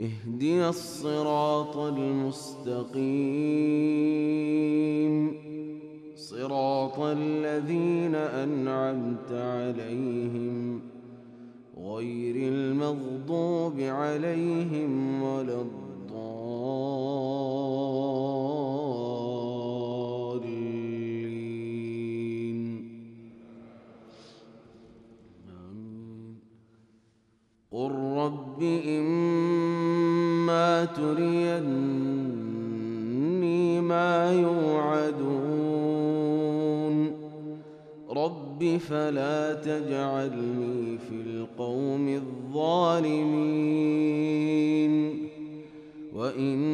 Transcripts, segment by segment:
اهدنا الصراط المستقيم. صراط الذين أنعمت عليهم. غير المغضوب عليهم ولا الضالين. قل رب تريني ما يوعدون. رب فلا تجعلني في القوم الظالمين. وإنا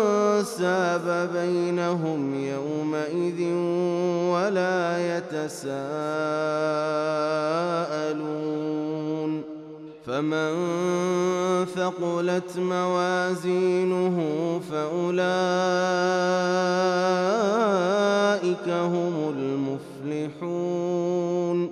بينهم يومئذ ولا يتساءلون. فمن ثقلت موازينه فأولئك هم المفلحون.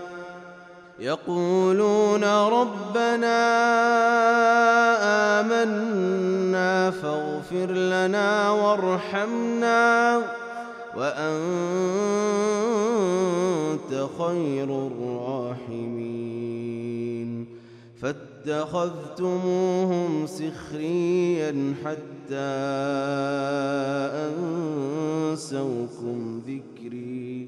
يقولون ربنا آمنا فاغفر لنا وارحمنا وأنت خير الراحمين. فاتخذتموهم سخريا حتى أنسوكم ذكري.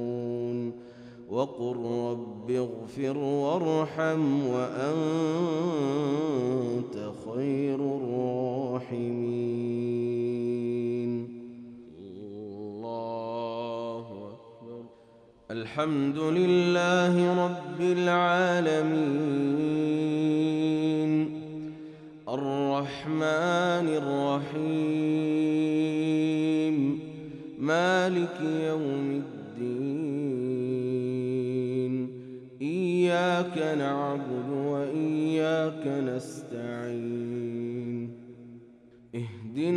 وقل رب اغفر وارحم وأنت خير الراحمين. الله أكبر. الحمد لله رب العالمين. الرحمن الرحيم. مالك يوم الدين.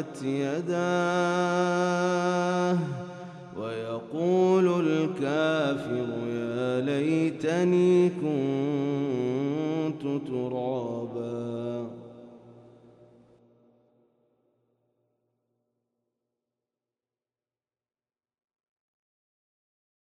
قدمت يداه ويقول الكافر يا ليتني